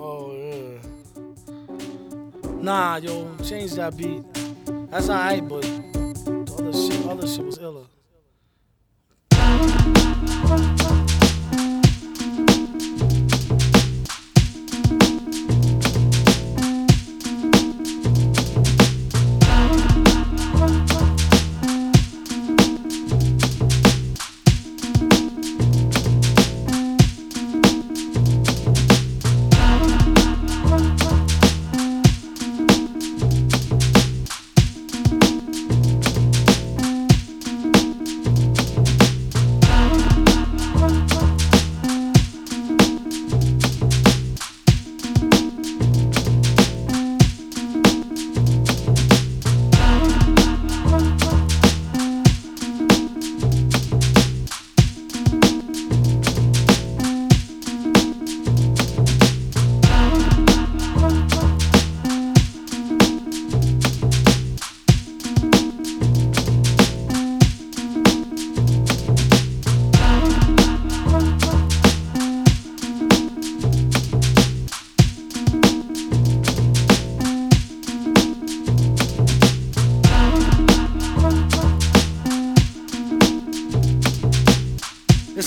Oh yeah. Nah, yo, change that beat. That's alright, but other shit, other shit was iller.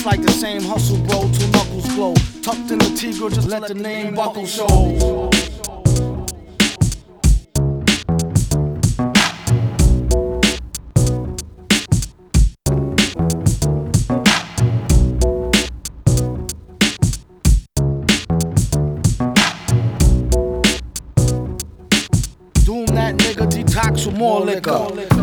It's like the same hustle, bro, two knuckles glow. Tucked in the Tigre, just let the name buckle show. Doom that nigga, detox with more liquor.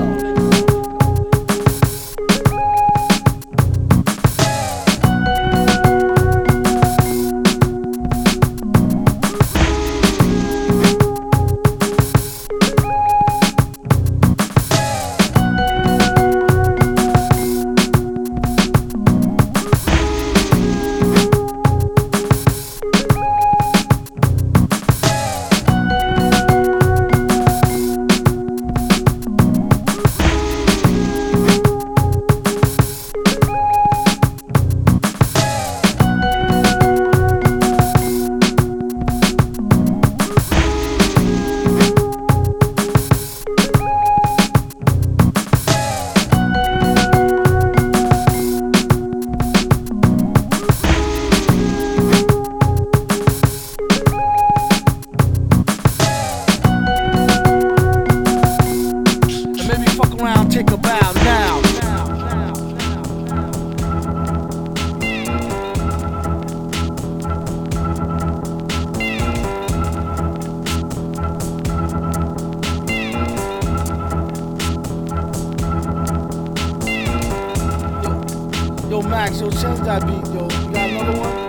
Around, take a bow now. Yo, yo, Max, yo, change that beat, yo. You got another one?